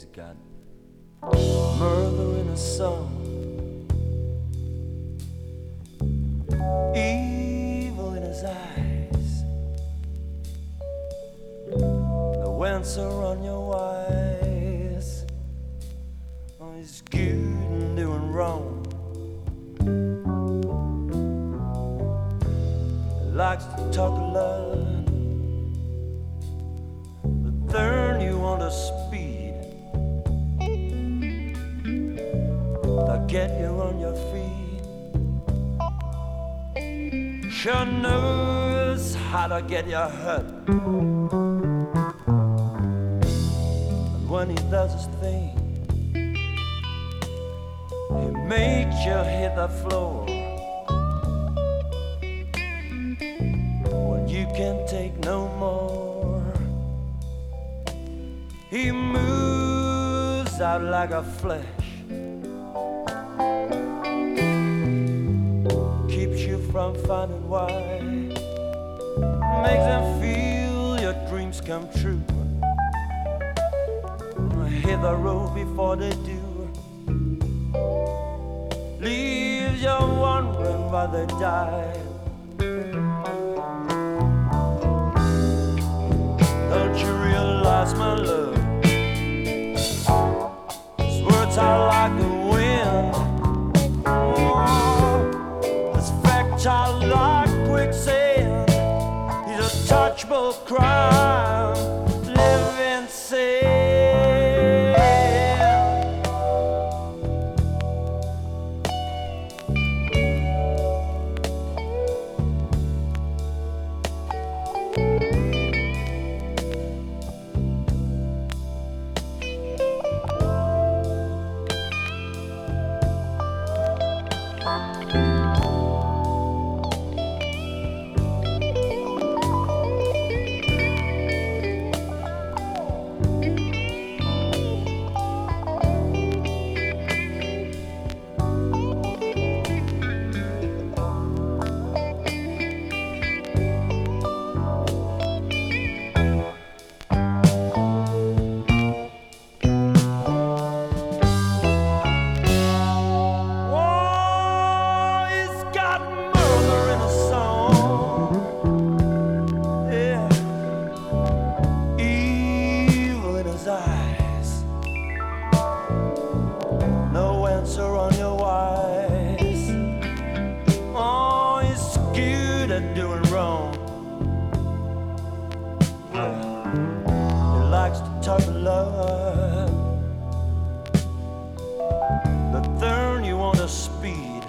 He's got murder in his song, evil in his eyes, no answer on your eyes. Oh, he's good and doing wrong. He likes to talk a get you on your feet. Sure knows how to get you hurt. And when he does his thing, he makes you hit the floor. When you can't take no more, he moves out like a flash. From finding why. Makes them feel your dreams come true. Hit the road before they do. Leaves you wondering why they died. Don't you realize, my love? His words are like A touchable crime, at doing wrong. He likes to talk a lot. The turn you want to speed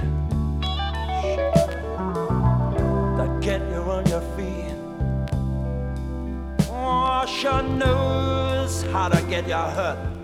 that get you on your feet. Oh, sure knows how to get you hurt.